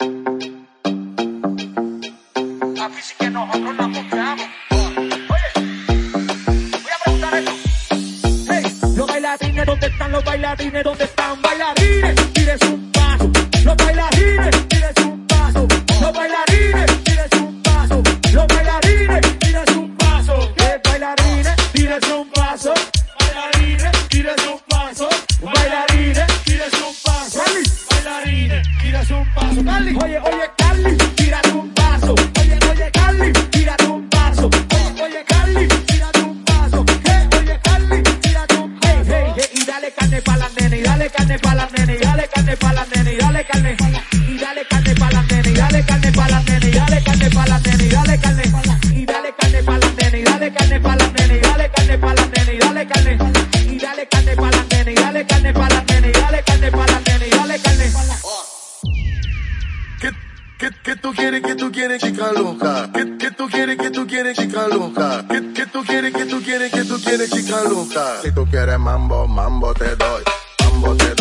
Así que nosotros la mostramos. Oye, voy a preguntar esto. Hey, los bailarines, ¿dónde están los bailarines? ¿Dónde están bailarines? Tires un paso. Los bailarines, tires un paso. Los bailarines, tires un paso. Los bailarines, tires un paso. Eh, bailarines, tires un paso. Tires un paso. Oye, oye, Carly, tírate un paso. Oye, oye, Carly, tírate un paso. Oye, oye, Carly, tírate un paso. Hey, oye, Carly, tírate un paso. Hey, hey, hey, y dale carne pa' la nene, dale carne pa' la nene, dale carne pa' la nene, dale carne. Y dale carne pa' la nene, dale carne pa' la nene, dale carne pa' la nene, y dale carne. Y dale carne pa' la nene, dale carne pa' la dale carne pa' la dale carne. Y dale carne dale carne ¿Qué, qué, tú quieres, qué tú quieres, chica loca? ¿Qué, qué tú quieres, qué tú quieres, chica loca? ¿Qué, qué tú quieres, qué tú quieres, qué tú quieres, chica loca? Si tú quieres mambo, mambo te doy. Mambo te doy,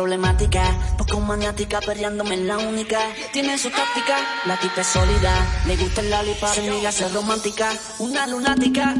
problemática, poco maniática, perreándome en la única. Tiene su táctica, la tipa es sólida. Le gusta el lollipop, se niega a ser romántica. Una lunática,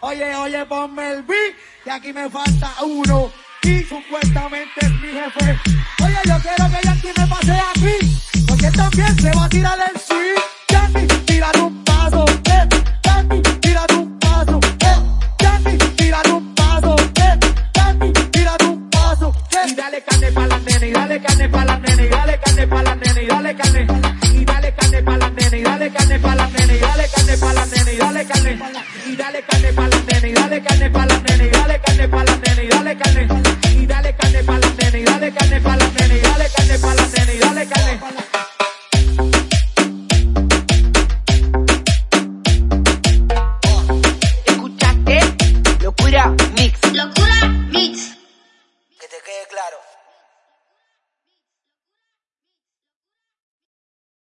Oye, oye, ponme el beat, que aquí me falta uno. Y supuestamente es mi jefe. Oye, yo quiero que Yankee me pase aquí, porque también se va a tirar el swing. Yankee, tírate un paso, eh. Yankee, tírate un paso, eh. Yankee, tírate un paso, eh. Yankee, tírate un paso, eh. Y dale carne pa' la nene, y dale carne pa' la nene, y dale carne pa' la nene, y dale carne. Y dale carne pa' la nene, y dale carne pa' la nene, y dale carne pa' la nene, y dale carne. claro.